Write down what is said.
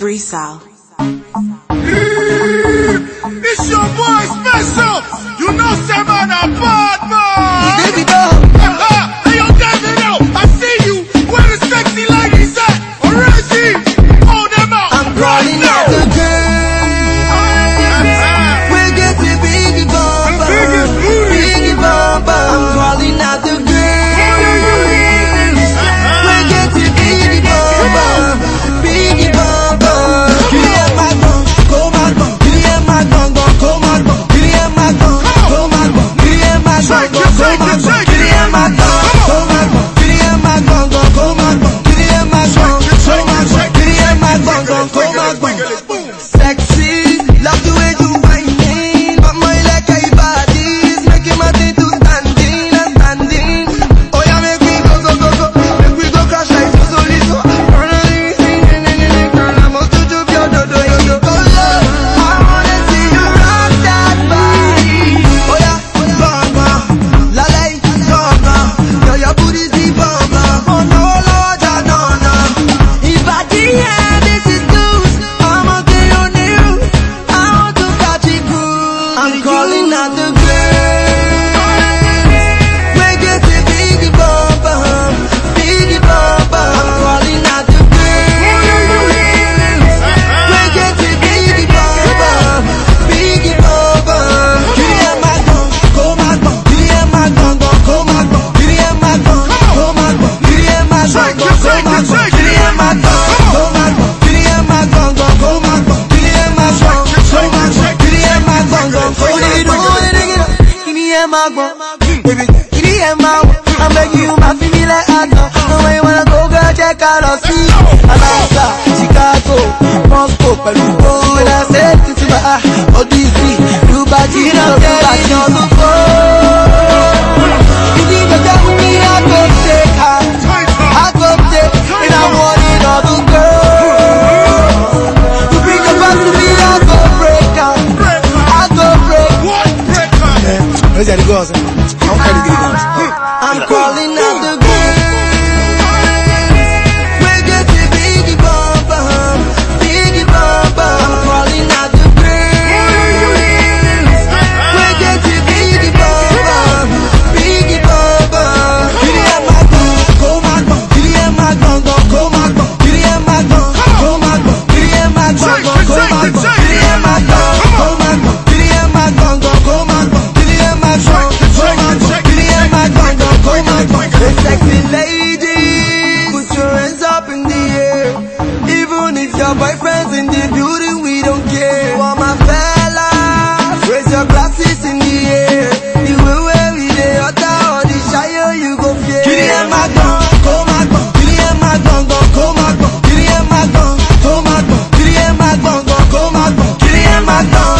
Breesal. Sexy, love the Baby. I'm making you my feel like I know. No way you wanna go, girl, check out us. Chicago, Moscow, Peru. goes. I'm calling out. your boyfriends in the building, we don't care. For my fella. raise your glasses in the air. The way where we dey utter all the shy, you go fear. Kitty and my gun, go my gun. Kitty and my gun, gun, go my gun. Kitty and my gun, go my gun. Kitty and my gun, gun, go my gun. Kitty and my gun.